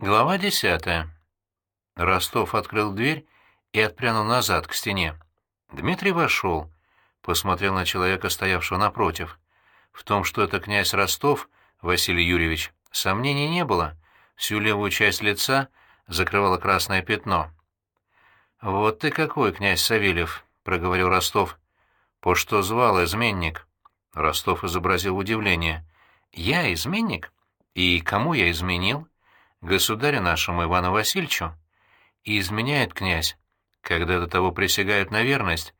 Глава десятая. Ростов открыл дверь и отпрянул назад, к стене. Дмитрий вошел, посмотрел на человека, стоявшего напротив. В том, что это князь Ростов, Василий Юрьевич, сомнений не было. Всю левую часть лица закрывало красное пятно. «Вот ты какой, князь Савельев!» — проговорил Ростов. «По что звал изменник?» Ростов изобразил удивление. «Я изменник? И кому я изменил?» Государю нашему Ивану Васильевичу. И изменяет князь, когда до того присягают на верность.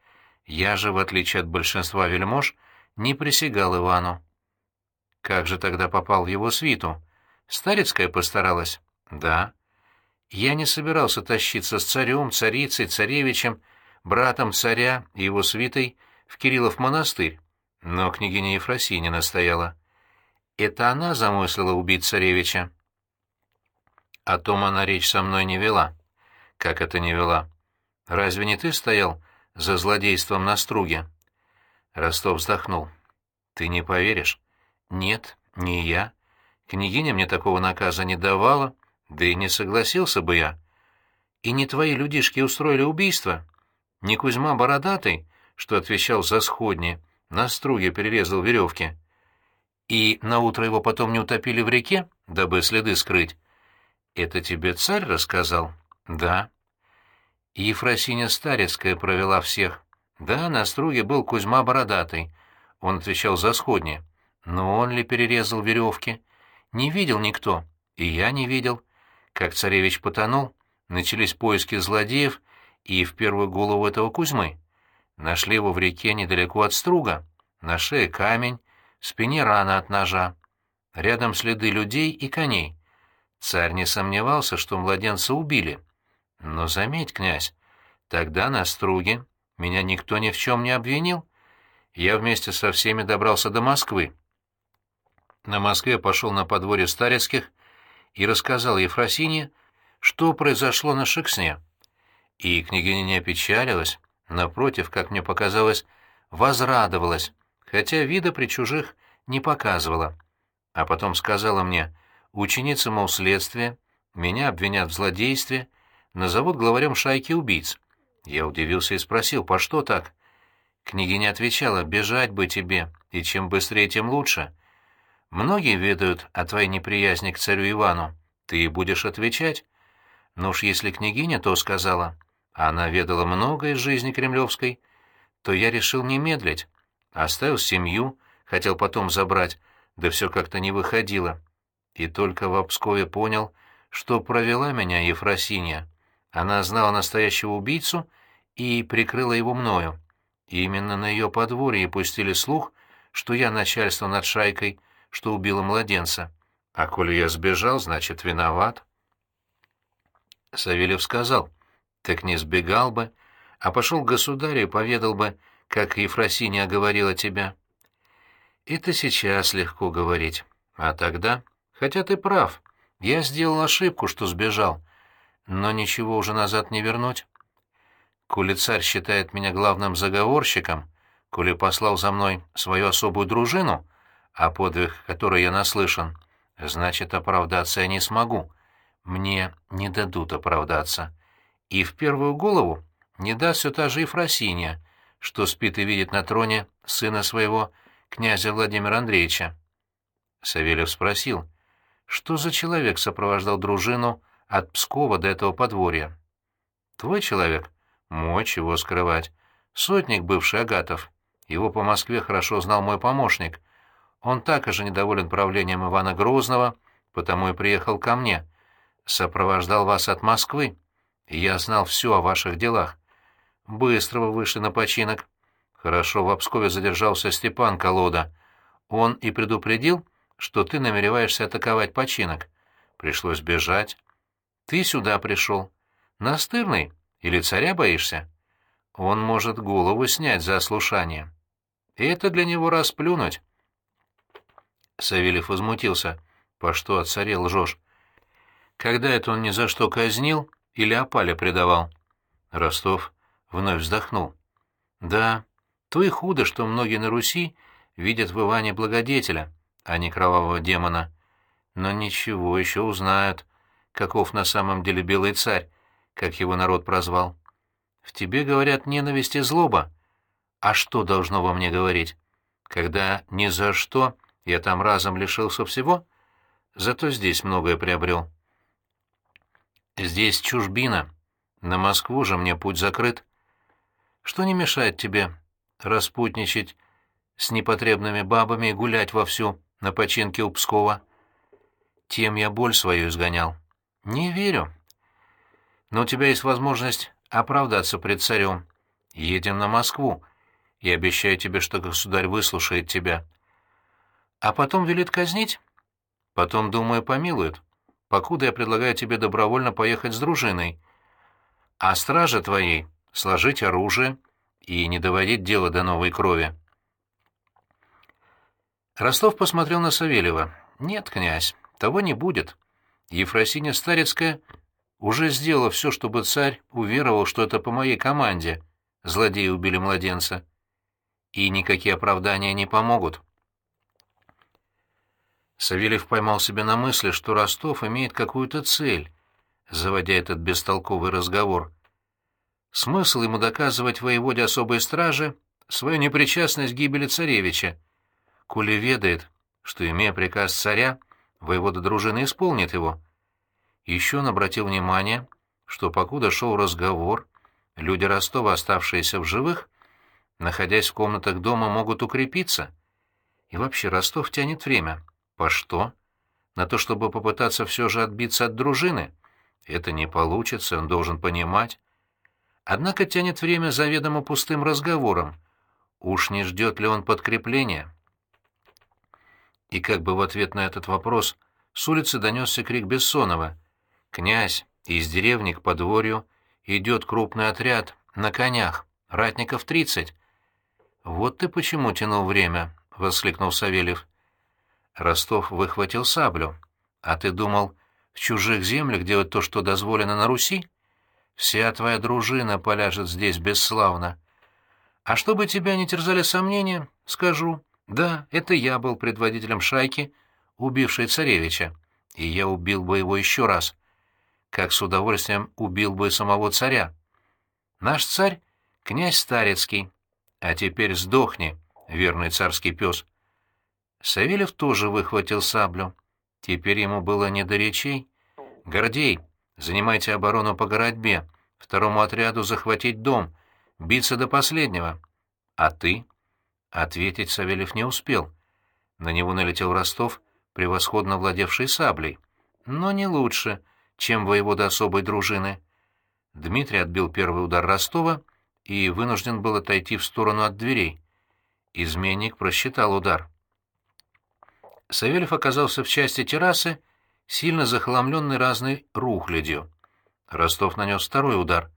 Я же, в отличие от большинства вельмож, не присягал Ивану. Как же тогда попал в его свиту? Старецкая постаралась? Да. Я не собирался тащиться с царем, царицей, царевичем, братом царя и его свитой в Кириллов монастырь, но княгиня Ефросинья настояла. Это она замыслила убить царевича. О том она речь со мной не вела. Как это не вела? Разве не ты стоял за злодейством на струге? Ростов вздохнул. Ты не поверишь? Нет, не я. Княгиня мне такого наказа не давала, да и не согласился бы я. И не твои людишки устроили убийство. Не Кузьма Бородатый, что отвечал за сходни, на струге перерезал веревки. И наутро его потом не утопили в реке, дабы следы скрыть. «Это тебе царь рассказал?» «Да». Ефросиня Старецкая провела всех. «Да, на струге был Кузьма Бородатый». Он отвечал за сходни. «Но он ли перерезал веревки?» «Не видел никто. И я не видел. Как царевич потонул, начались поиски злодеев и в первую голову этого Кузьмы. Нашли его в реке недалеко от струга. На шее камень, в спине рана от ножа. Рядом следы людей и коней. Царь не сомневался, что младенца убили. Но заметь, князь, тогда на струге меня никто ни в чем не обвинил. Я вместе со всеми добрался до Москвы. На Москве пошел на подворье Старецких и рассказал Ефросине, что произошло на Шексне. И княгиня не опечалилась, напротив, как мне показалось, возрадовалась, хотя вида при чужих не показывала. А потом сказала мне — Ученица, мол, следствия, меня обвинят в злодействе, назовут главарем шайки убийц. Я удивился и спросил, по что так? Княгиня отвечала, бежать бы тебе, и чем быстрее, тем лучше. Многие ведают о твоей неприязни к царю Ивану, ты будешь отвечать. Но уж если княгиня то сказала, она ведала много из жизни кремлевской, то я решил не медлить. Оставил семью, хотел потом забрать, да все как-то не выходило и только в Обскове понял, что провела меня Ефросинья. Она знала настоящего убийцу и прикрыла его мною. И именно на ее подворье пустили слух, что я начальство над шайкой, что убила младенца. А коли я сбежал, значит, виноват. Савельев сказал, так не сбегал бы, а пошел к государю и поведал бы, как Ефросинья говорила тебя. Это сейчас легко говорить, а тогда... Хотя ты прав. Я сделал ошибку, что сбежал. Но ничего уже назад не вернуть. Коли царь считает меня главным заговорщиком, коли послал за мной свою особую дружину, а подвиг, который я наслышан, значит, оправдаться я не смогу. Мне не дадут оправдаться. И в первую голову не даст все та же Ефросинья, что спит и видит на троне сына своего, князя Владимира Андреевича. Савельев спросил, что за человек сопровождал дружину от Пскова до этого подворья? Твой человек? Мой, чего скрывать. Сотник бывший Агатов. Его по Москве хорошо знал мой помощник. Он так же недоволен правлением Ивана Грозного, потому и приехал ко мне. Сопровождал вас от Москвы. я знал все о ваших делах. Быстро вы вышли на починок. Хорошо, в Обскове задержался Степан Колода. Он и предупредил, что ты намереваешься атаковать починок. Пришлось бежать. Ты сюда пришел. Настырный? Или царя боишься? Он может голову снять за ослушание. И это для него расплюнуть. Савельев возмутился. По что от царя лжешь? Когда это он ни за что казнил или опале предавал? Ростов вновь вздохнул. Да, то и худо, что многие на Руси видят в Иване благодетеля а не кровавого демона. Но ничего, еще узнают. каков на самом деле белый царь, как его народ прозвал. В тебе, говорят, ненависть и злоба. А что должно во мне говорить? Когда ни за что я там разом лишился всего, зато здесь многое приобрел. Здесь чужбина. На Москву же мне путь закрыт. Что не мешает тебе распутничать с непотребными бабами и гулять вовсю на починке у Пскова? Тем я боль свою изгонял. Не верю. Но у тебя есть возможность оправдаться пред царем. Едем на Москву. и обещаю тебе, что государь выслушает тебя. А потом велит казнить? Потом, думаю, помилует. Покуда я предлагаю тебе добровольно поехать с дружиной. А страже твоей сложить оружие и не доводить дело до новой крови. Ростов посмотрел на Савельева. «Нет, князь, того не будет. Ефросиня Старецкая уже сделала все, чтобы царь уверовал, что это по моей команде. Злодеи убили младенца. И никакие оправдания не помогут». Савельев поймал себя на мысли, что Ростов имеет какую-то цель, заводя этот бестолковый разговор. Смысл ему доказывать воеводе особой стражи свою непричастность к гибели царевича. Коли ведает, что, имея приказ царя, воевода дружины исполнит его. Еще он обратил внимание, что покуда шел разговор, люди Ростова, оставшиеся в живых, находясь в комнатах дома, могут укрепиться. И вообще Ростов тянет время. По что? На то, чтобы попытаться все же отбиться от дружины? Это не получится, он должен понимать. Однако тянет время заведомо пустым разговором. Уж не ждет ли он подкрепления? И как бы в ответ на этот вопрос с улицы донесся крик Бессонова. «Князь, из деревни к подворью идет крупный отряд, на конях, ратников тридцать». «Вот ты почему тянул время», — воскликнул Савельев. Ростов выхватил саблю. «А ты думал, в чужих землях делать то, что дозволено на Руси? Вся твоя дружина поляжет здесь бесславно. А чтобы тебя не терзали сомнения, скажу, да, это я был предводителем шайки, убившей царевича, и я убил бы его еще раз, как с удовольствием убил бы самого царя. Наш царь — князь Старецкий, а теперь сдохни, верный царский пес». Савельев тоже выхватил саблю. Теперь ему было не до речей. «Гордей, занимайте оборону по городьбе, второму отряду захватить дом, биться до последнего. А ты?» Ответить Савельев не успел. На него налетел Ростов, превосходно владевший саблей. Но не лучше, чем воевода особой дружины. Дмитрий отбил первый удар Ростова и вынужден был отойти в сторону от дверей. Изменник просчитал удар. Савельев оказался в части террасы, сильно захламленной разной рухлядью. Ростов нанес второй удар,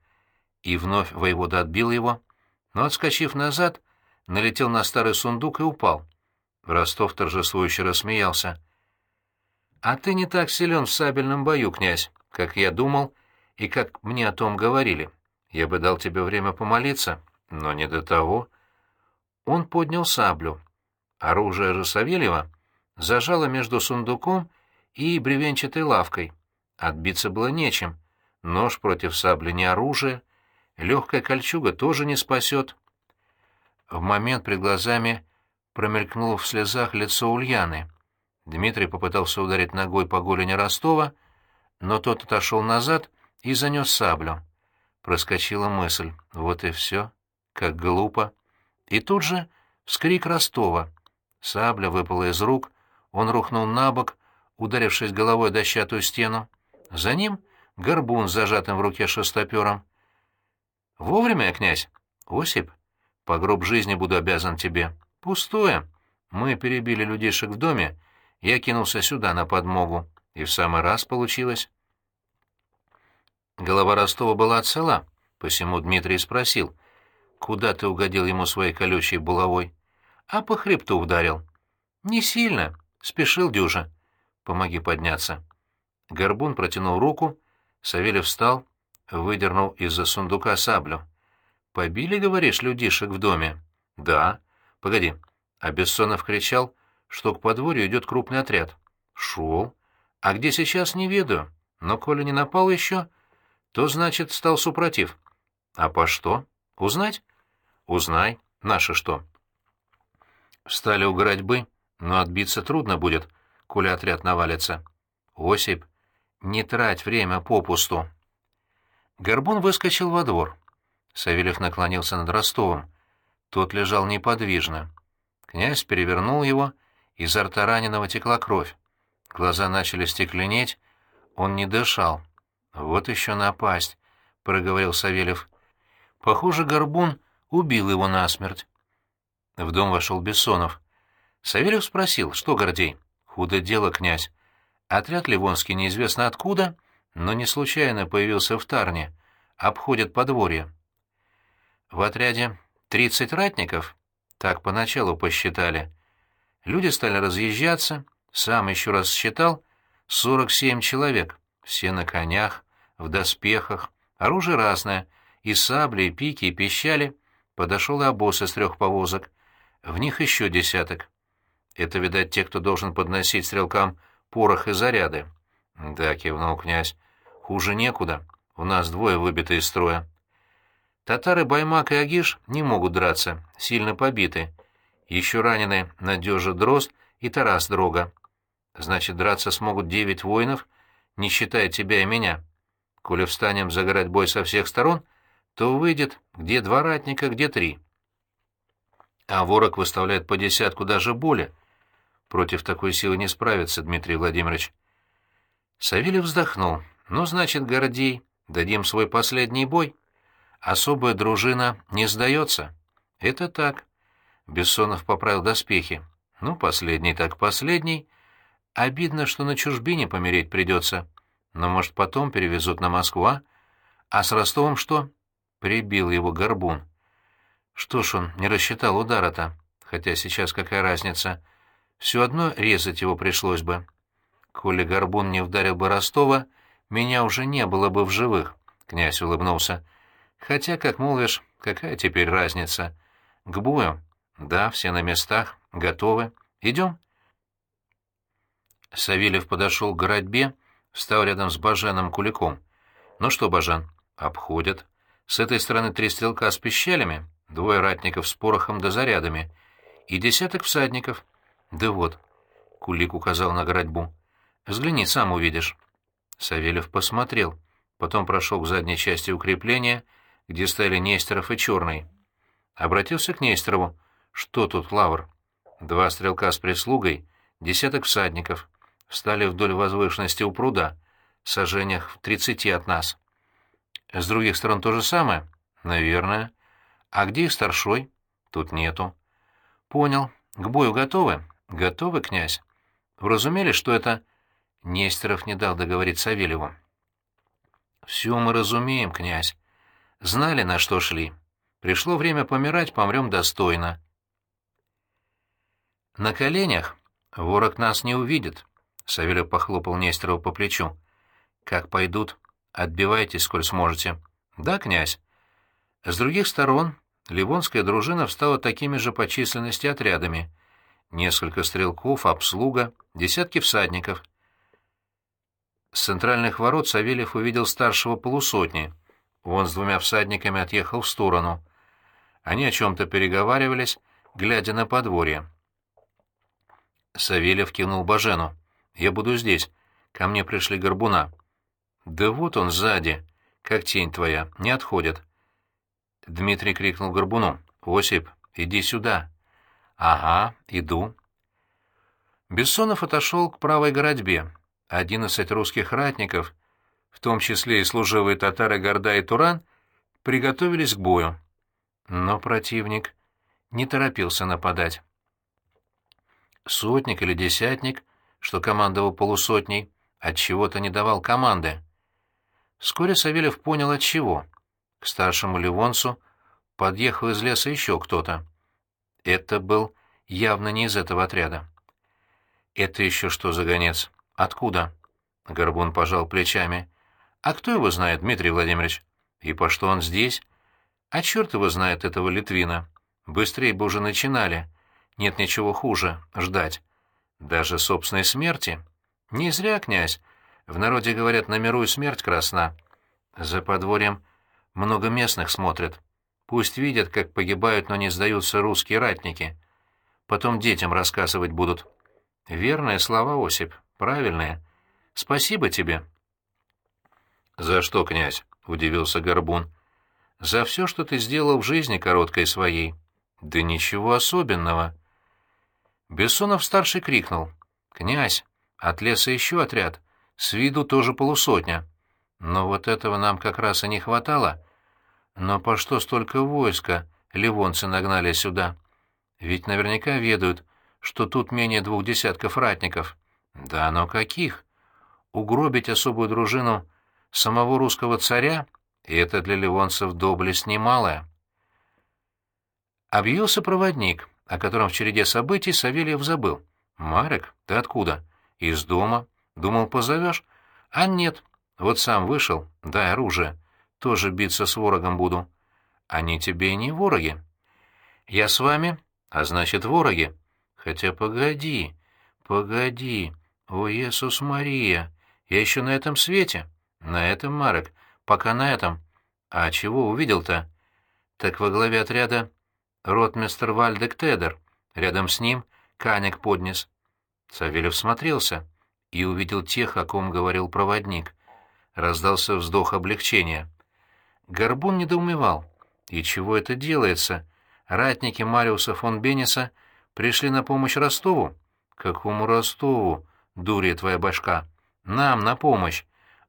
и вновь воевода отбил его, но, отскочив назад, налетел на старый сундук и упал. Ростов торжествующе рассмеялся. «А ты не так силен в сабельном бою, князь, как я думал и как мне о том говорили. Я бы дал тебе время помолиться, но не до того». Он поднял саблю. Оружие же Савельева зажала между сундуком и бревенчатой лавкой. Отбиться было нечем. Нож против сабли не оружие, легкая кольчуга тоже не спасет. В момент перед глазами промелькнуло в слезах лицо Ульяны. Дмитрий попытался ударить ногой по голени Ростова, но тот отошел назад и занес саблю. Проскочила мысль. Вот и все. Как глупо. И тут же вскрик Ростова. Сабля выпала из рук, он рухнул на бок, ударившись головой о дощатую стену. За ним горбун с зажатым в руке шестопером. «Вовремя, князь?» «Осип, по гроб жизни буду обязан тебе». «Пустое. Мы перебили людишек в доме, я кинулся сюда на подмогу, и в самый раз получилось». Голова Ростова была цела, посему Дмитрий спросил, «Куда ты угодил ему своей колючей булавой?» «А по хребту ударил». «Не сильно. Спешил дюжа. Помоги подняться. Горбун протянул руку, Савельев встал, выдернул из-за сундука саблю. «Побили, говоришь, людишек в доме?» «Да». «Погоди». А Бессонов кричал, что к подворью идет крупный отряд. «Шел. А где сейчас, не ведаю. Но коли не напал еще, то, значит, стал супротив. А по что? Узнать? Узнай. Наше что? Встали у городьбы, но отбиться трудно будет, коли отряд навалится. Осип, не трать время попусту. Горбун выскочил во двор. Савельев наклонился над Ростовым. Тот лежал неподвижно. Князь перевернул его, изо рта раненого текла кровь. Глаза начали стекленеть, он не дышал. «Вот еще напасть», — проговорил Савельев. «Похоже, Горбун убил его насмерть». В дом вошел Бессонов. Савельев спросил, что Гордей? «Худо дело, князь. Отряд Ливонский неизвестно откуда, но не случайно появился в Тарне. Обходят подворье. В отряде тридцать ратников, так поначалу посчитали. Люди стали разъезжаться, сам еще раз считал, сорок семь человек, все на конях, в доспехах, оружие разное, и сабли, и пики, и пищали. Подошел и обоз из трех повозок, в них еще десяток. Это, видать, те, кто должен подносить стрелкам порох и заряды. Да, кивнул князь, хуже некуда, у нас двое выбиты из строя. Татары Баймак и Агиш не могут драться, сильно побиты. Еще ранены Надежа Дрозд и Тарас Дрога. Значит, драться смогут девять воинов, не считая тебя и меня. Коли встанем загорать бой со всех сторон, то выйдет где два ратника, где три. А ворог выставляет по десятку даже более. Против такой силы не справится, Дмитрий Владимирович. Савельев вздохнул. Ну, значит, Гордей, дадим свой последний бой особая дружина не сдается. Это так. Бессонов поправил доспехи. Ну, последний так последний. Обидно, что на чужбине помереть придется. Но, может, потом перевезут на Москву, а? А с Ростовом что? Прибил его горбун. Что ж он не рассчитал удара-то? Хотя сейчас какая разница? Все одно резать его пришлось бы. Коли горбун не вдарил бы Ростова, меня уже не было бы в живых, — князь улыбнулся. Хотя, как молвишь, какая теперь разница? К бою? Да, все на местах, готовы. Идем? Савельев подошел к городьбе, встал рядом с Баженом Куликом. Ну что, Бажан, обходят. С этой стороны три стрелка с пищалями, двое ратников с порохом да зарядами и десяток всадников. Да вот, Кулик указал на городьбу. Взгляни, сам увидишь. Савельев посмотрел, потом прошел к задней части укрепления — где стояли Нестеров и Черный. Обратился к Нестерову. «Что тут, Лавр?» Два стрелка с прислугой, десяток всадников. Встали вдоль возвышенности у пруда, в сажениях в тридцати от нас. С других сторон то же самое? Наверное. А где их старшой? Тут нету. Понял. К бою готовы? Готовы, князь. Вразумели, что это... Нестеров не дал договорить Савельеву. «Все мы разумеем, князь. Знали, на что шли. Пришло время помирать, помрем достойно. На коленях ворог нас не увидит. Савельев похлопал Нестерова по плечу. Как пойдут, отбивайтесь, сколь сможете. Да, князь. С других сторон Ливонская дружина встала такими же по численности отрядами. Несколько стрелков, обслуга, десятки всадников. С центральных ворот Савельев увидел старшего полусотни — Вон с двумя всадниками отъехал в сторону. Они о чем-то переговаривались, глядя на подворье. Савельев кинул Бажену. «Я буду здесь. Ко мне пришли горбуна». «Да вот он сзади, как тень твоя, не отходит». Дмитрий крикнул горбуну. «Осип, иди сюда». «Ага, иду». Бессонов отошел к правой городьбе. Одиннадцать русских ратников в том числе и служивые татары Горда и Туран, приготовились к бою. Но противник не торопился нападать. Сотник или десятник, что командовал полусотней, от чего то не давал команды. Вскоре Савельев понял, от чего. К старшему Ливонцу подъехал из леса еще кто-то. Это был явно не из этого отряда. «Это еще что за гонец? Откуда?» Горбун пожал плечами. А кто его знает, Дмитрий Владимирович? И по что он здесь? А черт его знает, этого Литвина. Быстрее бы уже начинали. Нет ничего хуже — ждать. Даже собственной смерти. Не зря, князь. В народе говорят, на миру и смерть красна. За подворьем много местных смотрят. Пусть видят, как погибают, но не сдаются русские ратники. Потом детям рассказывать будут. Верные слова, Осип, правильные. Спасибо тебе. За что, князь? — удивился Горбун. За все, что ты сделал в жизни короткой своей. Да ничего особенного. Бессонов-старший крикнул. «Князь, от леса еще отряд. С виду тоже полусотня. Но вот этого нам как раз и не хватало. Но по что столько войска ливонцы нагнали сюда? Ведь наверняка ведают, что тут менее двух десятков ратников. Да но каких? Угробить особую дружину самого русского царя — это для ливонцев доблесть немалая. Объявился проводник, о котором в череде событий Савельев забыл. «Марек, ты откуда?» «Из дома. Думал, позовешь?» «А нет. Вот сам вышел. Дай оружие. Тоже биться с ворогом буду». «Они тебе и не вороги». «Я с вами, а значит, вороги». «Хотя погоди, погоди. О, Иисус Мария, я еще на этом свете». «На этом, Марек, пока на этом. А чего увидел-то?» «Так во главе отряда ротмистр Вальдек Тедер. Рядом с ним Канек поднес. Савельев смотрелся и увидел тех, о ком говорил проводник. Раздался вздох облегчения. Горбун недоумевал. И чего это делается? Ратники Мариуса фон Бенеса пришли на помощь Ростову? Какому Ростову, дурья твоя башка? Нам на помощь.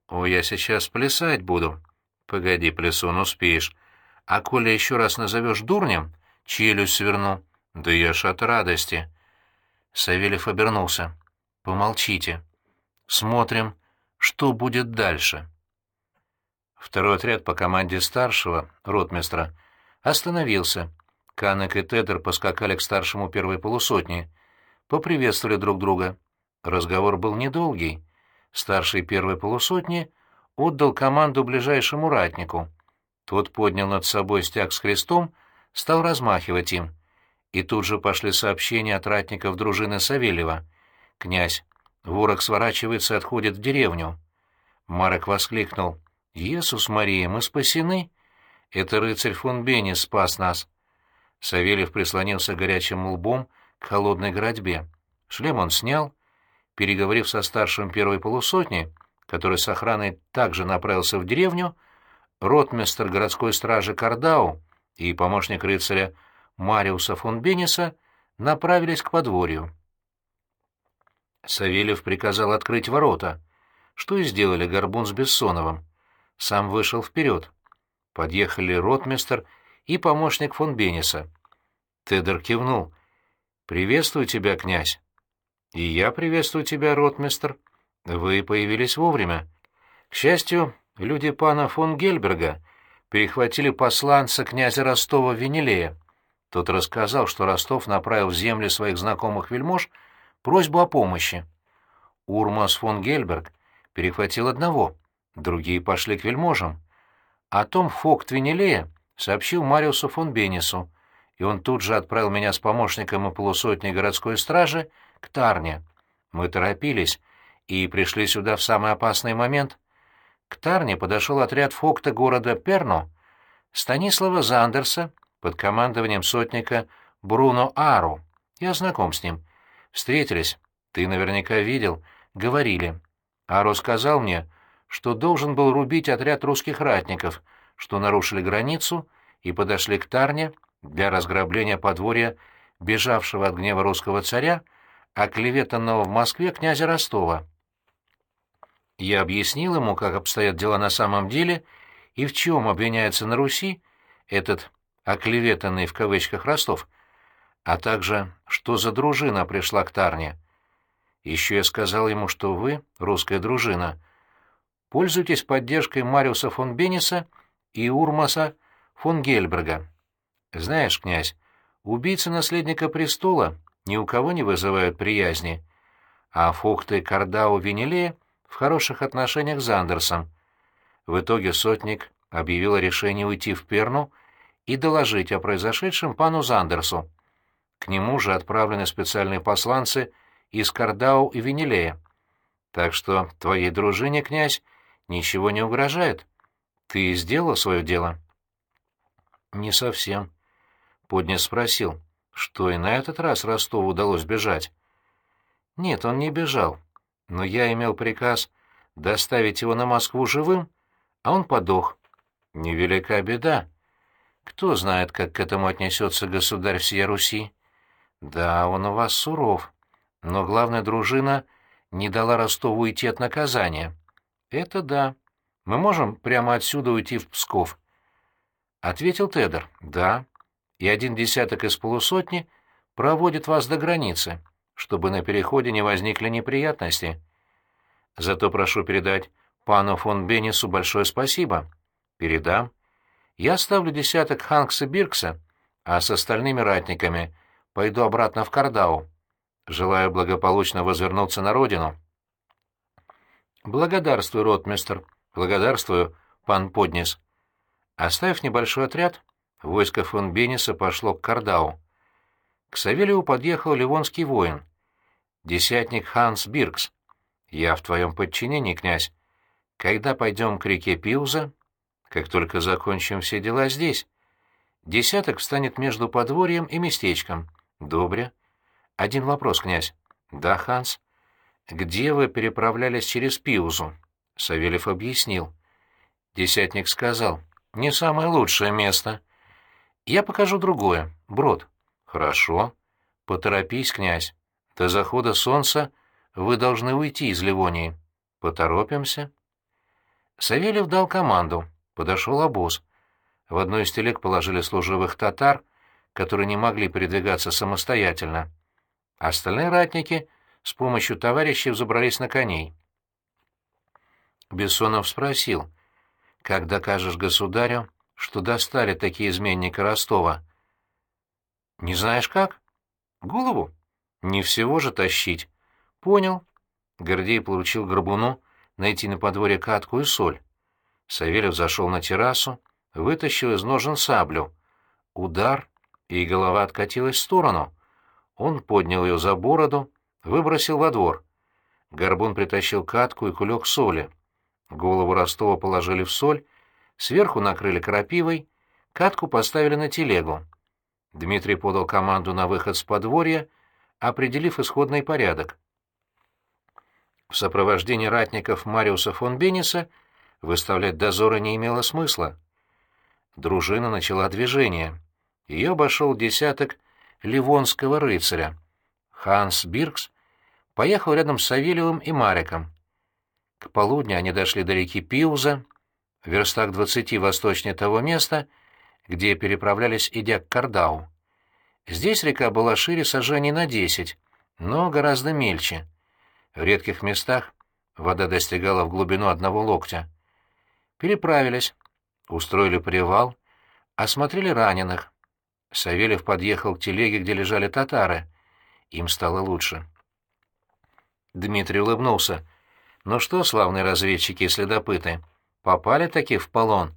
О, я сейчас плясать буду. Погоди, плясун, успеешь. А коли еще раз назовешь дурнем, челюсть сверну. Да я ж от радости. Савельев обернулся. Помолчите. Смотрим, что будет дальше. Второй отряд по команде старшего, ротмистра, остановился. Канек и Тедер поскакали к старшему первой полусотни. Поприветствовали друг друга. Разговор был недолгий. Старший первой полусотни отдал команду ближайшему ратнику. Тот поднял над собой стяг с крестом стал размахивать им. И тут же пошли сообщения от ратников дружины Савельева. «Князь, ворог сворачивается и отходит в деревню». Марок воскликнул. «Иисус Мария, мы спасены!» «Это рыцарь фон Бенни спас нас!» Савельев прислонился горячим лбом к холодной городьбе. Шлем он снял. Переговорив со старшим первой полусотни, который с охраной также направился в деревню, ротмистр городской стражи Кардау и помощник рыцаря Мариуса фон Бенеса направились к подворью. Савельев приказал открыть ворота, что и сделали Горбун с Бессоновым. Сам вышел вперед. Подъехали ротмистер и помощник фон Бенеса. Тедер кивнул. «Приветствую тебя, князь». «И я приветствую тебя, ротмистер. Вы появились вовремя. К счастью, люди пана фон Гельберга перехватили посланца князя Ростова Венелея. Тот рассказал, что Ростов направил в земли своих знакомых вельмож просьбу о помощи. Урмас фон Гельберг перехватил одного, другие пошли к вельможам. О том Фокт Венелея сообщил Мариусу фон Бенису, и он тут же отправил меня с помощником и полусотней городской стражи к Тарне. Мы торопились и пришли сюда в самый опасный момент — к Тарне подошел отряд фокта города Перно, Станислава Зандерса под командованием сотника Бруно Ару. Я знаком с ним. Встретились. Ты наверняка видел. Говорили. Ару сказал мне, что должен был рубить отряд русских ратников, что нарушили границу и подошли к Тарне для разграбления подворья бежавшего от гнева русского царя, оклеветанного в Москве князя Ростова. Я объяснил ему, как обстоят дела на самом деле и в чем обвиняется на Руси этот «оклеветанный» в кавычках Ростов, а также, что за дружина пришла к Тарне. Еще я сказал ему, что вы, русская дружина, пользуетесь поддержкой Мариуса фон Бенниса и Урмаса фон Гельберга. Знаешь, князь, убийцы наследника престола ни у кого не вызывают приязни, а Фохты Кардау Венелея — в хороших отношениях с Андерсом. В итоге сотник объявил о решении уйти в Перну и доложить о произошедшем пану Зандерсу. К нему же отправлены специальные посланцы из Кардау и Венелея. Так что твоей дружине, князь, ничего не угрожает. Ты сделал свое дело?» «Не совсем». Поднес спросил, что и на этот раз Ростову удалось бежать. «Нет, он не бежал, но я имел приказ доставить его на Москву живым, а он подох. Невелика беда. Кто знает, как к этому отнесется государь всей Руси? Да, он у вас суров, но главная дружина не дала Ростову уйти от наказания. Это да. Мы можем прямо отсюда уйти в Псков. Ответил Тедор. Да. И один десяток из полусотни проводит вас до границы, чтобы на переходе не возникли неприятности. Зато прошу передать пану фон Беннису большое спасибо. Передам. Я оставлю десяток Ханкса Биркса, а с остальными ратниками пойду обратно в Кардау. Желаю благополучно возвернуться на родину. Благодарствую, ротмистр. Благодарствую, пан Поднис. Оставив небольшой отряд, войско фон Бениса пошло к Кардау. К Савельеву подъехал ливонский воин, десятник Ханс Биркс. «Я в твоем подчинении, князь. Когда пойдем к реке Пиуза?» «Как только закончим все дела здесь. Десяток встанет между подворьем и местечком. Добре. Один вопрос, князь». «Да, Ханс». «Где вы переправлялись через Пиузу?» Савельев объяснил. Десятник сказал. «Не самое лучшее место. Я покажу другое. Брод». «Хорошо. Поторопись, князь. До захода солнца вы должны уйти из Ливонии. Поторопимся». Савельев дал команду. Подошел обоз. В одной из телег положили служивых татар, которые не могли передвигаться самостоятельно. Остальные ратники с помощью товарищей забрались на коней. Бессонов спросил, «Как докажешь государю, что достали такие изменника Ростова?» «Не знаешь как?» «Голову? Не всего же тащить». «Понял». Гордей получил горбуну найти на подворье катку и соль. Савельев зашел на террасу, вытащил из ножен саблю. Удар, и голова откатилась в сторону. Он поднял ее за бороду, выбросил во двор. Горбун притащил катку и кулек соли. Голову Ростова положили в соль, сверху накрыли крапивой, катку поставили на телегу. Дмитрий подал команду на выход с подворья, определив исходный порядок. В сопровождении ратников Мариуса фон Бенниса выставлять дозоры не имело смысла. Дружина начала движение. Ее обошел десяток ливонского рыцаря. Ханс Биркс поехал рядом с Савельевым и Мариком. К полудню они дошли до реки Пиуза, в верстах двадцати восточнее того места, где переправлялись, идя к Кардау. Здесь река была шире сажений на десять, но гораздо мельче. В редких местах вода достигала в глубину одного локтя. Переправились, устроили привал, осмотрели раненых. Савельев подъехал к телеге, где лежали татары. Им стало лучше. Дмитрий улыбнулся. «Ну что, славные разведчики и следопыты, попали таки в полон?»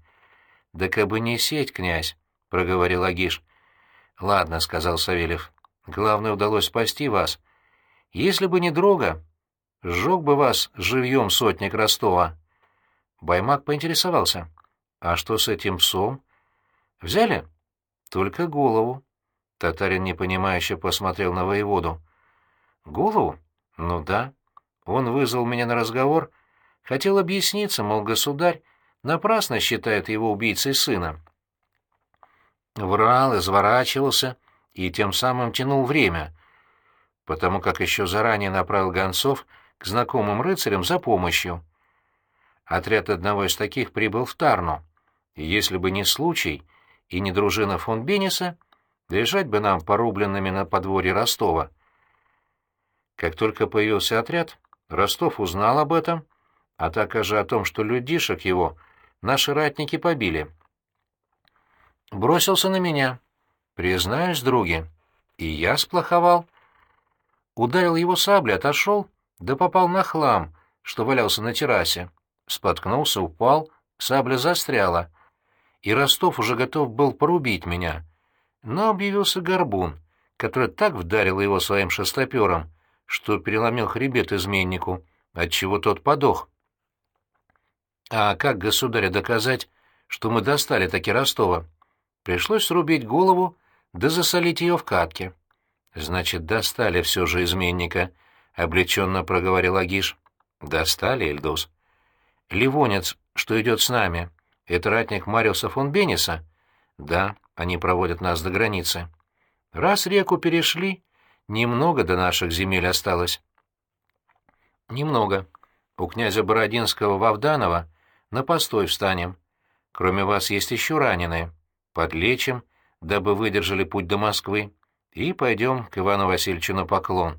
«Да кабы не сеть, князь», — проговорил Агиш. «Ладно», — сказал Савельев. «Главное, удалось спасти вас. Если бы не дрога, сжег бы вас живьем сотник Ростова». Баймак поинтересовался. «А что с этим псом?» «Взяли?» «Только голову». Татарин непонимающе посмотрел на воеводу. «Голову? Ну да. Он вызвал меня на разговор, хотел объясниться, мол, государь напрасно считает его убийцей сына. Врал, изворачивался и тем самым тянул время, потому как еще заранее направил гонцов к знакомым рыцарям за помощью. Отряд одного из таких прибыл в Тарну, и если бы не случай и не дружина фон Бенниса, лежать бы нам порубленными на подворье Ростова. Как только появился отряд, Ростов узнал об этом, а также о том, что людишек его наши ратники побили. Бросился на меня. Признаюсь, други, и я сплоховал. Ударил его саблей, отошел, да попал на хлам, что валялся на террасе. Споткнулся, упал, сабля застряла. И Ростов уже готов был порубить меня. Но объявился горбун, который так вдарил его своим шестопером, что переломил хребет изменнику, отчего тот подох. А как государя доказать, что мы достали таки Ростова? Пришлось срубить голову, да засолить ее в катке. Значит, достали все же изменника, — облегченно проговорил Агиш. Достали, Эльдос. Ливонец, что идет с нами, это ратник Мариуса фон Бениса? Да, они проводят нас до границы. Раз реку перешли, немного до наших земель осталось. Немного. У князя Бородинского Вавданова на постой встанем. Кроме вас есть еще раненые. Подлечим, дабы выдержали путь до Москвы, и пойдем к Ивану Васильевичу на поклон.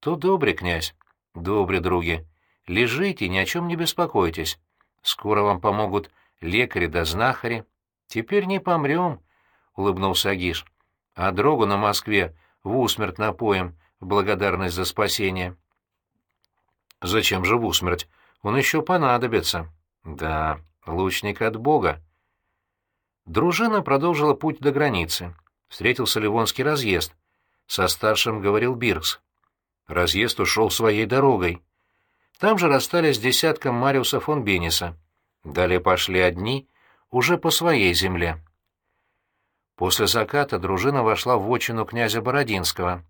То добрый князь, добрый други. Лежите, ни о чем не беспокойтесь. Скоро вам помогут лекари да знахари. Теперь не помрем, — улыбнулся Агиш. А дрогу на Москве в усмерть напоем в благодарность за спасение. Зачем же в усмерть? Он еще понадобится. Да, лучник от Бога. Дружина продолжила путь до границы. Встретился Ливонский разъезд. Со старшим говорил Биркс. Разъезд ушел своей дорогой. Там же расстались с десятком Мариуса фон Бениса. Далее пошли одни, уже по своей земле. После заката дружина вошла в вотчину князя Бородинского.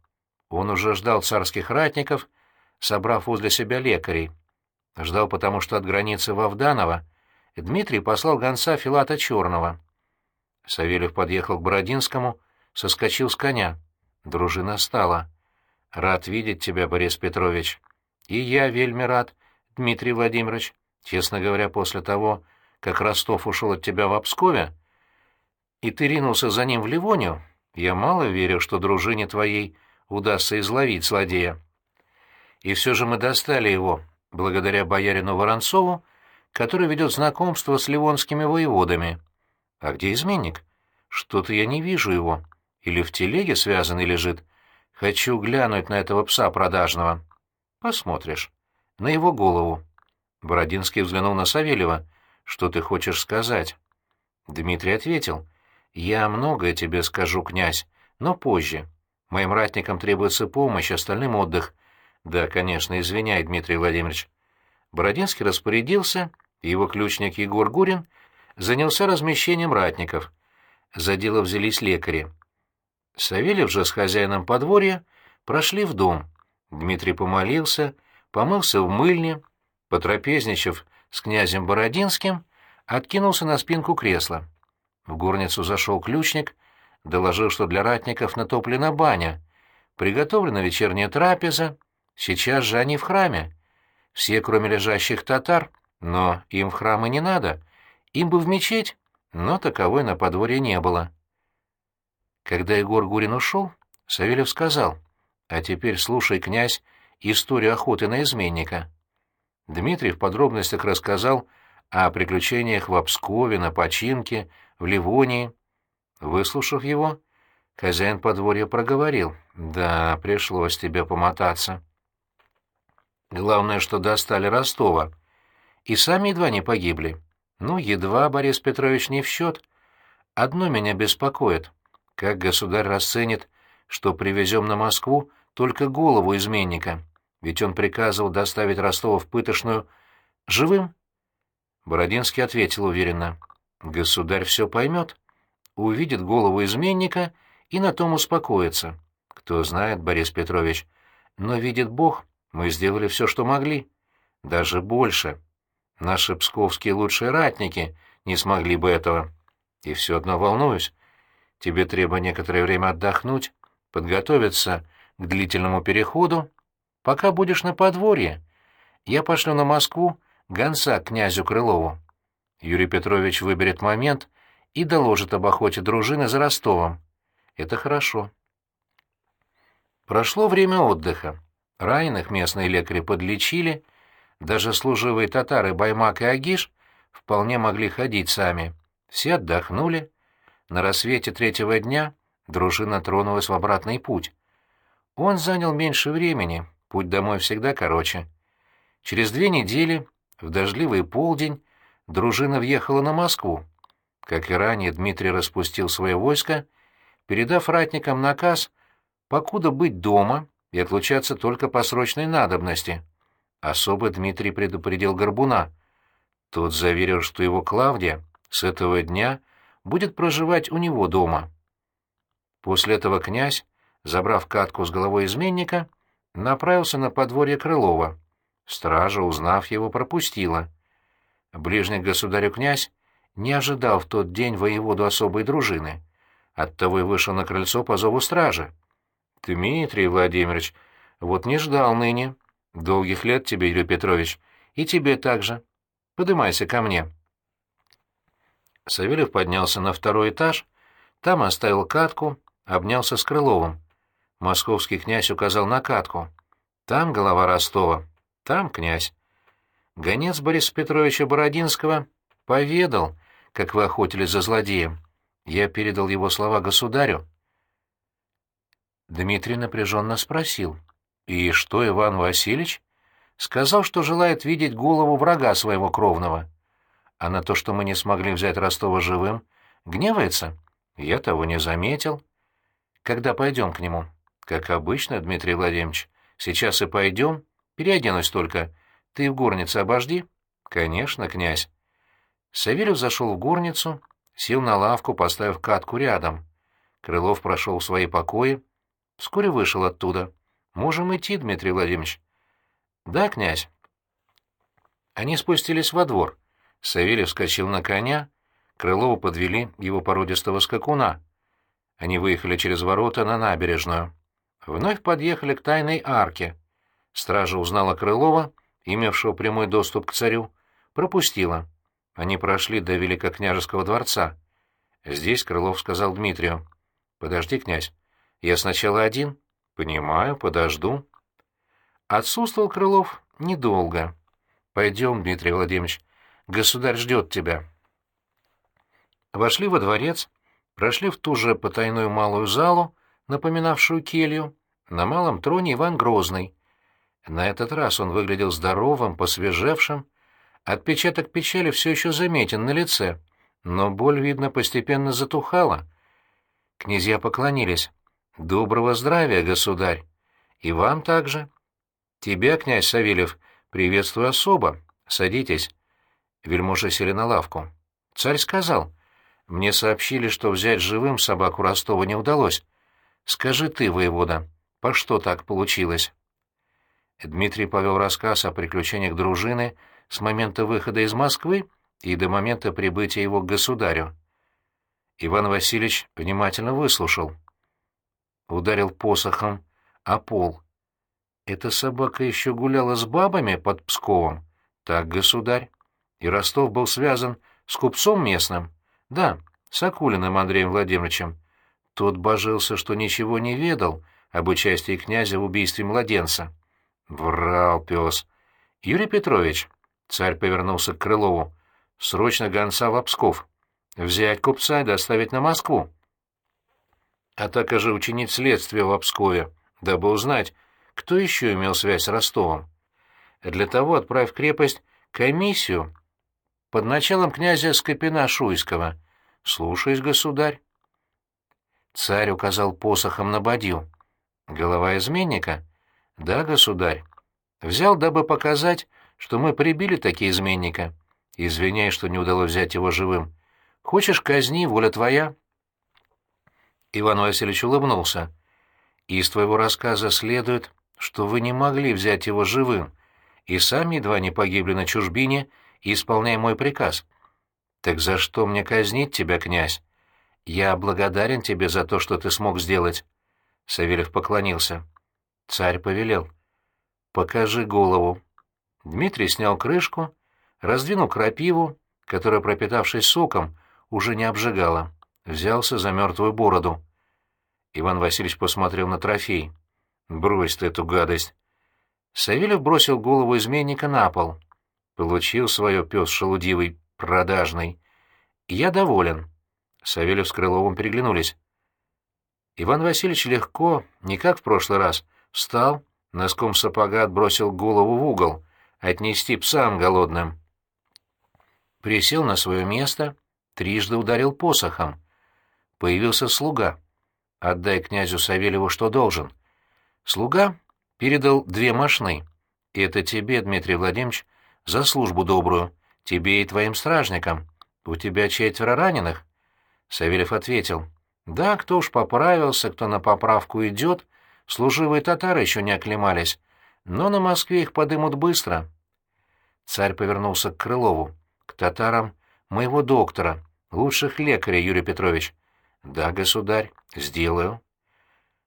Он уже ждал царских ратников, собрав возле себя лекарей. Ждал потому, что от границы Вавданова Дмитрий послал гонца Филата Черного. Савельев подъехал к Бородинскому, соскочил с коня. Дружина стала. «Рад видеть тебя, Борис Петрович». «И я вельми рад, Дмитрий Владимирович. Честно говоря, после того, как Ростов ушел от тебя в Обскове, и ты ринулся за ним в Ливонию, я мало верю, что дружине твоей удастся изловить злодея. И все же мы достали его, благодаря боярину Воронцову, который ведет знакомство с ливонскими воеводами. А где изменник? Что-то я не вижу его. Или в телеге связанный лежит. Хочу глянуть на этого пса продажного. Посмотришь. На его голову. Бородинский взглянул на Савельева. Что ты хочешь сказать? Дмитрий ответил. Я многое тебе скажу, князь, но позже. Моим ратникам требуется помощь, остальным отдых. Да, конечно, извиняй, Дмитрий Владимирович. Бородинский распорядился, и его ключник Егор Гурин занялся размещением ратников. За дело взялись лекари. Савельев же с хозяином подворья прошли в дом. Дмитрий помолился, помылся в мыльне, потрапезничав с князем Бородинским, откинулся на спинку кресла. В горницу зашел ключник, доложил, что для ратников натоплена баня, приготовлена вечерняя трапеза, сейчас же они в храме. Все, кроме лежащих татар, но им в храмы не надо, им бы в мечеть, но таковой на подворье не было. Когда Егор Гурин ушел, Савельев сказал, «А теперь слушай, князь, историю охоты на изменника». Дмитрий в подробностях рассказал о приключениях в Обскове, на починке, в Ливонии. Выслушав его, хозяин подворья проговорил, «Да, пришлось тебе помотаться». Главное, что достали Ростова. И сами едва не погибли. Ну, едва, Борис Петрович, не в счет. Одно меня беспокоит. Как государь расценит, что привезем на Москву только голову изменника? Ведь он приказывал доставить Ростова в пытошную живым. Бородинский ответил уверенно. Государь все поймет. Увидит голову изменника и на том успокоится. Кто знает, Борис Петрович. Но видит Бог, мы сделали все, что могли. Даже больше. Наши псковские лучшие ратники не смогли бы этого. И все одно волнуюсь. Тебе треба некоторое время отдохнуть, подготовиться к длительному переходу, пока будешь на подворье. Я пошлю на Москву гонца к князю Крылову. Юрий Петрович выберет момент и доложит об охоте дружины за Ростовом. Это хорошо. Прошло время отдыха. Раненых местные лекари подлечили, даже служивые татары Баймак и Агиш вполне могли ходить сами. Все отдохнули. На рассвете третьего дня дружина тронулась в обратный путь. Он занял меньше времени, путь домой всегда короче. Через две недели, в дождливый полдень, дружина въехала на Москву. Как и ранее, Дмитрий распустил свое войско, передав ратникам наказ покуда быть дома и отлучаться только по срочной надобности. особо Дмитрий предупредил Горбуна. Тот заверил, что его Клавдия с этого дня будет проживать у него дома. После этого князь, забрав катку с головой изменника, направился на подворье Крылова. Стража, узнав его, пропустила. Ближний государю князь не ожидал в тот день воеводу особой дружины. Оттого и вышел на крыльцо по зову стражи. «Дмитрий Владимирович, вот не ждал ныне. Долгих лет тебе, Юрий Петрович, и тебе также. Подымайся ко мне». Савельев поднялся на второй этаж, там оставил катку, обнялся с Крыловым. Московский князь указал на катку. «Там голова Ростова, там князь». Гонец Бориса Петровича Бородинского поведал, как вы охотились за злодеем. Я передал его слова государю. Дмитрий напряженно спросил. «И что, Иван Васильевич?» «Сказал, что желает видеть голову врага своего кровного. А на то, что мы не смогли взять Ростова живым, гневается? Я того не заметил. Когда пойдем к нему?» «Как обычно, Дмитрий Владимирович. Сейчас и пойдем. Переоденусь только. Ты в горнице обожди?» «Конечно, князь». Савельев зашел в горницу, сел на лавку, поставив катку рядом. Крылов прошел в свои покои, вскоре вышел оттуда. «Можем идти, Дмитрий Владимирович». «Да, князь». Они спустились во двор. Савельев вскочил на коня, Крылову подвели его породистого скакуна. Они выехали через ворота на набережную. Вновь подъехали к тайной арке. Стража узнала Крылова, имевшего прямой доступ к царю, пропустила. Они прошли до Великокняжеского дворца. Здесь Крылов сказал Дмитрию. «Подожди, князь, я сначала один». «Понимаю, подожду». Отсутствовал Крылов недолго. «Пойдем, Дмитрий Владимирович, государь ждет тебя». Вошли во дворец, прошли в ту же потайную малую залу, напоминавшую келью, на малом троне Иван Грозный. На этот раз он выглядел здоровым, посвежевшим, Отпечаток печали все еще заметен на лице, но боль, видно, постепенно затухала. Князья поклонились. «Доброго здравия, государь! И вам также!» «Тебя, князь Савельев, приветствую особо. Садитесь». Вельможа сели на лавку. Царь сказал. «Мне сообщили, что взять живым собаку Ростова не удалось. Скажи ты, воевода, по что так получилось?» Дмитрий повел рассказ о приключениях дружины, с момента выхода из Москвы и до момента прибытия его к государю. Иван Васильевич внимательно выслушал. Ударил посохом о пол. «Эта собака еще гуляла с бабами под Псковом?» «Так, государь. И Ростов был связан с купцом местным?» «Да, с Акулиным Андреем Владимировичем. Тот божился, что ничего не ведал об участии князя в убийстве младенца». «Врал пес. Юрий Петрович, Царь повернулся к Крылову. «Срочно гонца в Псков. Взять купца и доставить на Москву. А так же учинить следствие в Пскове, дабы узнать, кто еще имел связь с Ростовом. Для того отправь в крепость комиссию под началом князя Скопина-Шуйского. Слушаюсь, государь». Царь указал посохом на бадью. «Голова изменника?» «Да, государь. Взял, дабы показать, что мы прибили такие изменника. Извиняй, что не удалось взять его живым. Хочешь казни, воля твоя?» Иван Васильевич улыбнулся. «Из твоего рассказа следует, что вы не могли взять его живым, и сами едва не погибли на чужбине, исполняя мой приказ. Так за что мне казнить тебя, князь? Я благодарен тебе за то, что ты смог сделать». Савельев поклонился. Царь повелел. «Покажи голову». Дмитрий снял крышку, раздвинул крапиву, которая, пропитавшись соком, уже не обжигала, взялся за мертвую бороду. Иван Васильевич посмотрел на трофей. «Брось ты эту гадость!» Савельев бросил голову изменника на пол. Получил свое пес шелудивый, продажный. «Я доволен». Савельев с Крыловым переглянулись. Иван Васильевич легко, не как в прошлый раз, встал, носком сапога отбросил голову в угол, отнести псам голодным. Присел на свое место, трижды ударил посохом. Появился слуга. «Отдай князю Савельеву, что должен». Слуга передал две мошны. Это тебе, Дмитрий Владимирович, за службу добрую, тебе и твоим стражникам. У тебя четверо раненых?» Савельев ответил. «Да, кто уж поправился, кто на поправку идет, служивые татары еще не оклемались, но на Москве их подымут быстро». Царь повернулся к Крылову, к татарам моего доктора, лучших лекарей, Юрий Петрович. «Да, государь, сделаю».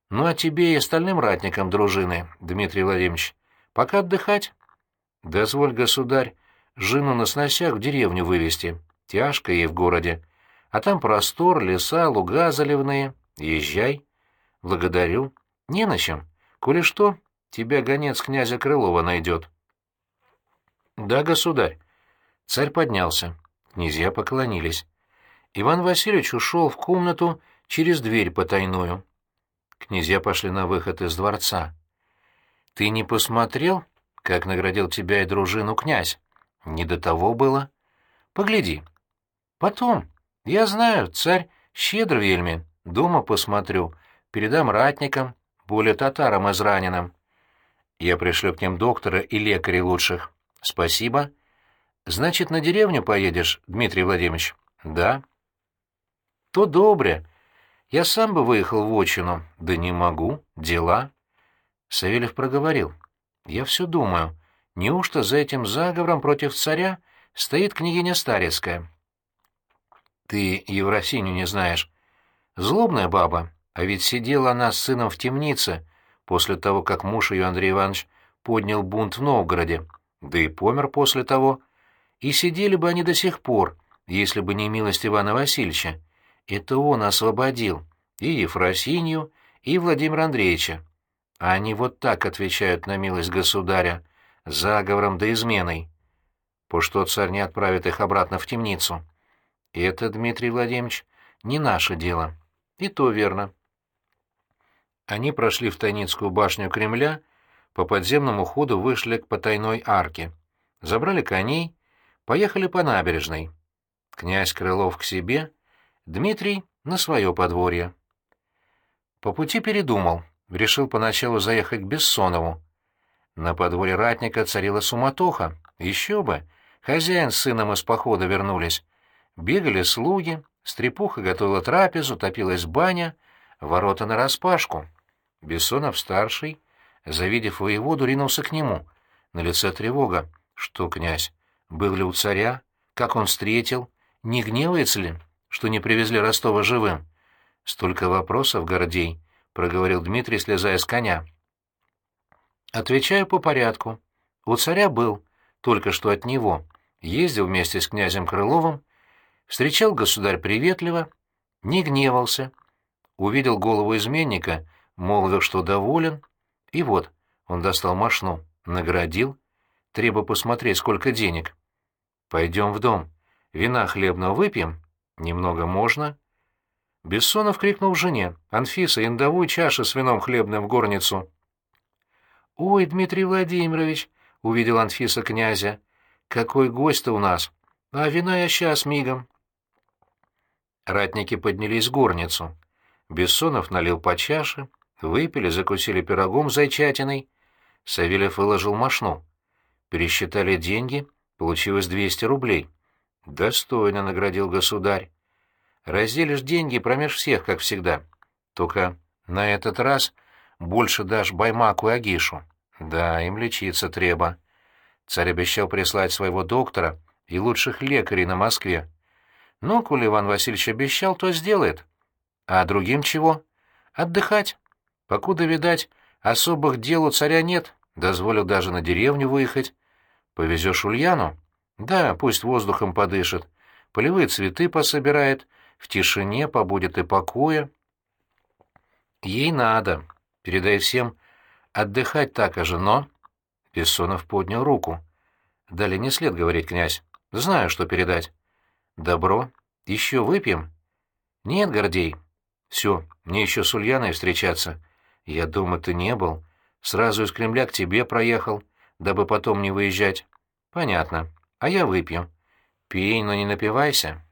«Ну а тебе и остальным ратникам дружины, Дмитрий Владимирович, пока отдыхать?» «Дозволь, государь, жену на сносях в деревню вывести, тяжко ей в городе, а там простор, леса, луга заливные. Езжай». «Благодарю. Не на чем. Коли что, тебя гонец князя Крылова найдет». «Да, государь». Царь поднялся. Князья поклонились. Иван Васильевич ушел в комнату через дверь потайную. Князья пошли на выход из дворца. «Ты не посмотрел, как наградил тебя и дружину князь? Не до того было. Погляди. Потом. Я знаю, царь щедр вельми. Дома посмотрю, передам ратникам, более татарам израненным. Я пришлю к ним доктора и лекарей лучших. Спасибо. Значит, на деревню поедешь, Дмитрий Владимирович? Да. То добре. Я сам бы выехал в отчину. Да не могу. Дела. Савельев проговорил. Я все думаю, неужто за этим заговором против царя стоит княгиня Старецкая? Ты Евросиню не знаешь. Злобная баба, а ведь сидела она с сыном в темнице после того, как муж ее, Андрей Иванович, поднял бунт в Новгороде, да и помер после того. И сидели бы они до сих пор, если бы не милость Ивана Васильевича. Это он освободил и Ефросинью, и Владимира Андреевича. А они вот так отвечают на милость государя, заговором да изменой. По что царь не отправит их обратно в темницу? Это, Дмитрий Владимирович, не наше дело. И то верно. Они прошли в Тайницкую башню Кремля, по подземному ходу вышли к потайной арке, забрали коней, поехали по набережной. Князь Крылов к себе, Дмитрий на свое подворье. По пути передумал, решил поначалу заехать к Бессонову. На подворье ратника царила суматоха, еще бы, хозяин с сыном из похода вернулись. Бегали слуги, стрепуха готовила трапезу, топилась баня, ворота нараспашку. Бессонов-старший, завидев воеводу, ринулся к нему. На лице тревога. Что, князь, был ли у царя? Как он встретил? Не гневается ли, что не привезли Ростова живым? Столько вопросов, Гордей, — проговорил Дмитрий, слезая с коня. Отвечаю по порядку. У царя был, только что от него. Ездил вместе с князем Крыловым, встречал государь приветливо, не гневался. Увидел голову изменника, молвил, что доволен. И вот, он достал машну, наградил, требуя посмотреть, сколько денег. Пойдем в дом. Вина хлебного выпьем? Немного можно. Бессонов крикнул жене. «Анфиса, яндовую чашу с вином хлебным в горницу!» «Ой, Дмитрий Владимирович!» — увидел Анфиса князя. «Какой гость-то у нас! А вина я сейчас мигом!» Ратники поднялись в горницу. Бессонов налил по чаше, выпили, закусили пирогом зайчатиной. Савельев выложил мошну. Пересчитали деньги, получилось двести рублей. «Достойно наградил государь. Разделишь деньги промеж всех, как всегда. Только на этот раз больше дашь Баймаку и Агишу. Да, им лечиться треба. Царь обещал прислать своего доктора и лучших лекарей на Москве. Ну, коли Иван Васильевич обещал, то сделает. А другим чего? Отдыхать. Покуда, видать, особых дел у царя нет, дозволил даже на деревню выехать. Повезешь Ульяну? Да, пусть воздухом подышит, полевые цветы пособирает, в тишине побудет и покоя. Ей надо, передай всем, отдыхать так же, но... Бессонов поднял руку. Дали не след говорить, князь. Знаю, что передать. Добро. Еще выпьем? Нет, Гордей. Все, мне еще с Ульяной встречаться. Я дома ты не был. Сразу из Кремля к тебе проехал, дабы потом не выезжать. Понятно. А я выпью. Пей, но не напивайся.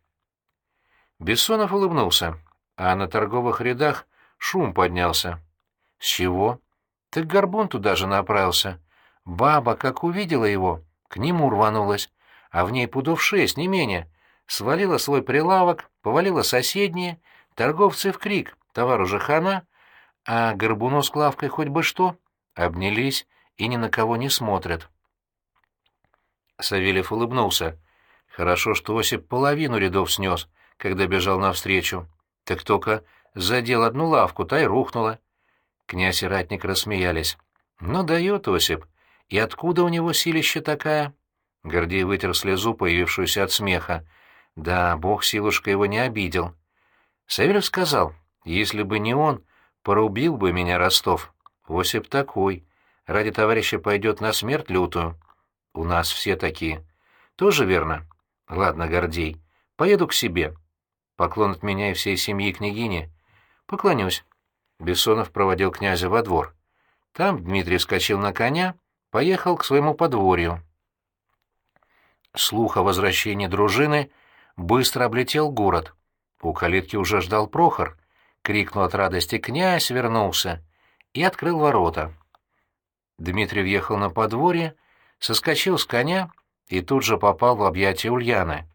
Бессонов улыбнулся, а на торговых рядах шум поднялся. С чего? Ты к Горбун туда же направился. Баба, как увидела его, к нему рванулась, а в ней пудов шесть, не менее. Свалила свой прилавок, повалила соседние, торговцы в крик, товар уже хана, а горбуну с Клавкой хоть бы что, обнялись и ни на кого не смотрят. Савельев улыбнулся. Хорошо, что Осип половину рядов снес, когда бежал навстречу. Так только задел одну лавку, та и рухнула. Князь и ратник рассмеялись. «Ну, дает Осип. И откуда у него силища такая?» Гордей вытер слезу, появившуюся от смеха. Да, бог силушка его не обидел. Савельев сказал, если бы не он, порубил бы меня Ростов. Осип такой. Ради товарища пойдет на смерть лютую. У нас все такие. Тоже верно? Ладно, Гордей, поеду к себе. Поклон от меня и всей семьи княгини. Поклонюсь. Бессонов проводил князя во двор. Там Дмитрий вскочил на коня, поехал к своему подворью. Слух о возвращении дружины быстро облетел город. У калитки уже ждал Прохор. Крикнул от радости «Князь вернулся!» и открыл ворота. Дмитрий въехал на подворье, соскочил с коня и тут же попал в объятия Ульяны.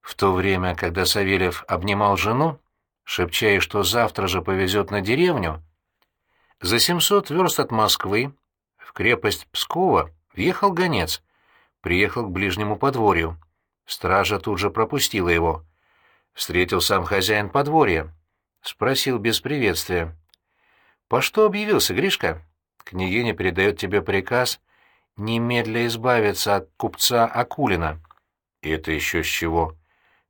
В то время, когда Савельев обнимал жену, шепча ей, что завтра же повезет на деревню, за семьсот верст от Москвы в крепость Пскова въехал гонец, приехал к ближнему подворью. Стража тут же пропустила его. Встретил сам хозяин подворья. Спросил без приветствия. «По что объявился, Гришка?» «Княгиня передает тебе приказ немедля избавиться от купца Акулина». «Это еще с чего?»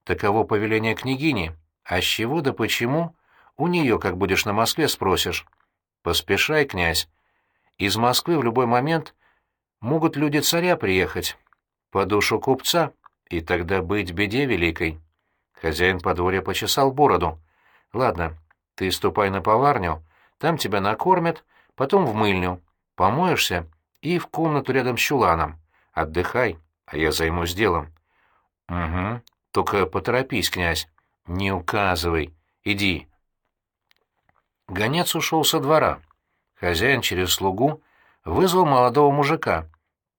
«Таково повеление княгини. А с чего да почему? У нее, как будешь на Москве, спросишь». «Поспешай, князь. Из Москвы в любой момент могут люди царя приехать. По душу купца, и тогда быть беде великой». Хозяин подворья почесал бороду. «Ладно, ты ступай на поварню, там тебя накормят, потом в мыльню, помоешься и в комнату рядом с чуланом. Отдыхай, а я займусь делом». «Угу, только поторопись, князь. Не указывай. Иди». Гонец ушел со двора. Хозяин через слугу вызвал молодого мужика.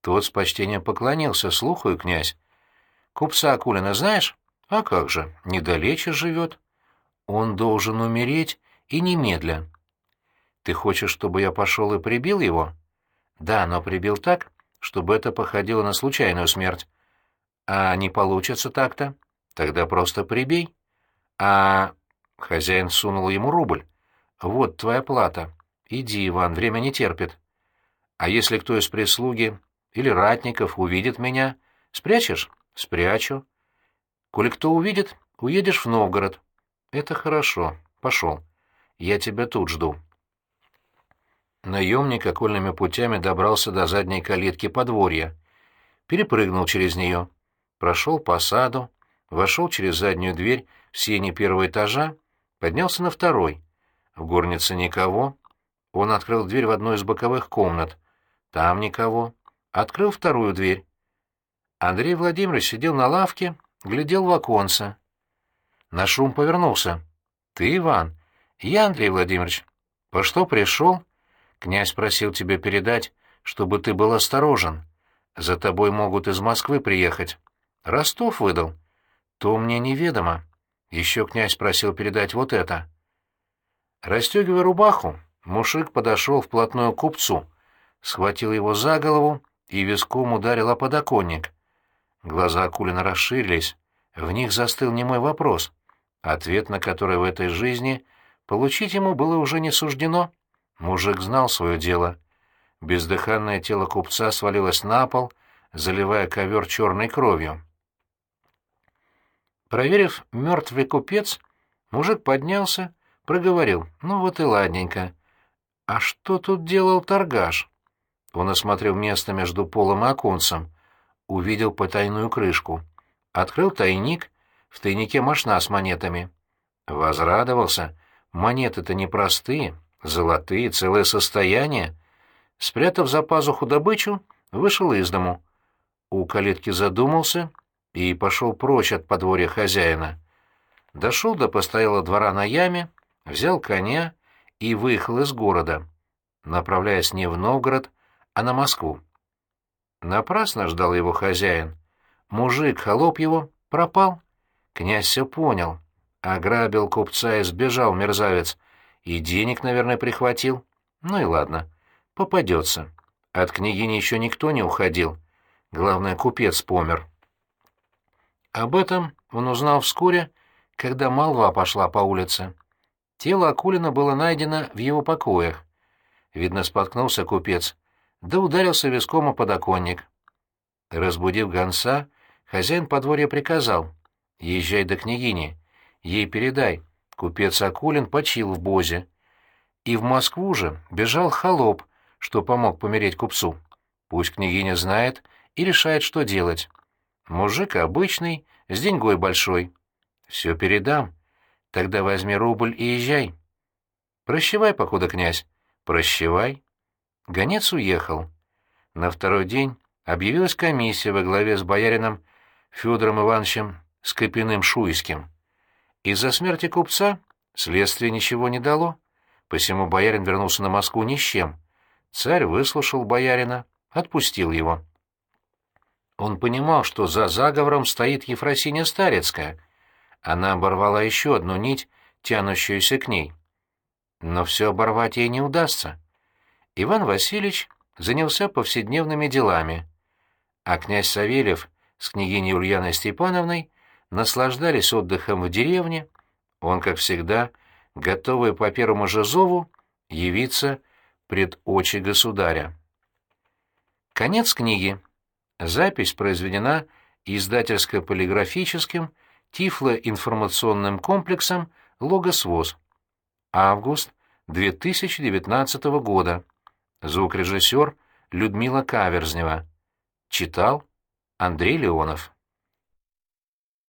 Тот с почтением поклонился, слухаю, князь. «Купца Акулина знаешь?» А как же, недалече живет. Он должен умереть и немедля. Ты хочешь, чтобы я пошел и прибил его? Да, но прибил так, чтобы это походило на случайную смерть. А не получится так-то? Тогда просто прибей. А... Хозяин сунул ему рубль. Вот твоя плата. Иди, Иван, время не терпит. А если кто из прислуги или ратников увидит меня, спрячешь? Спрячу. Коли кто увидит, уедешь в Новгород. Это хорошо. Пошел. Я тебя тут жду. Наемник окольными путями добрался до задней калитки подворья. Перепрыгнул через нее. Прошел по саду, вошел через заднюю дверь в сене первого этажа, поднялся на второй. В горнице никого. Он открыл дверь в одну из боковых комнат. Там никого. Открыл вторую дверь. Андрей Владимирович сидел на лавке, глядел в оконце. На шум повернулся. «Ты, Иван?» «Я, Андрей Владимирович. По что пришел?» «Князь просил тебе передать, чтобы ты был осторожен. За тобой могут из Москвы приехать. Ростов выдал. То мне неведомо. Еще князь просил передать вот это». Растегивая рубаху, мужик подошел вплотную к купцу, схватил его за голову и виском ударил о подоконник. Глаза Акулина расширились, в них застыл немой вопрос, ответ на который в этой жизни получить ему было уже не суждено. Мужик знал свое дело. Бездыханное тело купца свалилось на пол, заливая ковер черной кровью. Проверив, мертвый купец, мужик поднялся, проговорил, ну вот и ладненько. А что тут делал торгаш? Он осмотрел место между полом и оконцем увидел потайную крышку. Открыл тайник, в тайнике мошна с монетами. Возрадовался. Монеты-то непростые, золотые, целое состояние. Спрятав за пазуху добычу, вышел из дому. У калитки задумался и пошел прочь от подворья хозяина. Дошел до постояла двора на яме, взял коня и выехал из города. Направляясь не в Новгород, а на Москву. Напрасно ждал его хозяин. Мужик, холоп его, пропал. Князь все понял. Ограбил купца и сбежал мерзавец. И денег, наверное, прихватил. Ну и ладно, попадется. От княгини еще никто не уходил. Главное, купец помер. Об этом он узнал вскоре, когда молва пошла по улице. Тело Акулина было найдено в его покоях. Видно, споткнулся купец, да ударился виском о подоконник. Разбудив гонца, хозяин подворья приказал, «Езжай до княгини, ей передай, купец Акулин почил в Бозе». И в Москву же бежал холоп, что помог помереть купцу. Пусть княгиня знает и решает, что делать. Мужик обычный, с деньгой большой. Все передам. Тогда возьми рубль и езжай. Прощевай, покуда князь. Прощевай. Гонец уехал. На второй день объявилась комиссия во главе с боярином Федором Ивановичем Скопиным-Шуйским. Из-за смерти купца следствие ничего не дало, посему боярин вернулся на Москву ни с чем. Царь выслушал боярина, отпустил его. Он понимал, что за заговором стоит Ефросиня Старецкая. Она оборвала еще одну нить, тянущуюся к ней. Но все оборвать ей не удастся. Иван Васильевич занялся повседневными делами, а князь Савельев с княгиней Ульяной Степановной наслаждались отдыхом в деревне, он, как всегда, готовый по первому же зову явиться пред очи государя. Конец книги. Запись произведена издательско-полиграфическим тифлоинформационным комплексом «Логос ВОЗ». Август 2019 года. Звукорежиссер Людмила Каверзнева. Читал Андрей Леонов.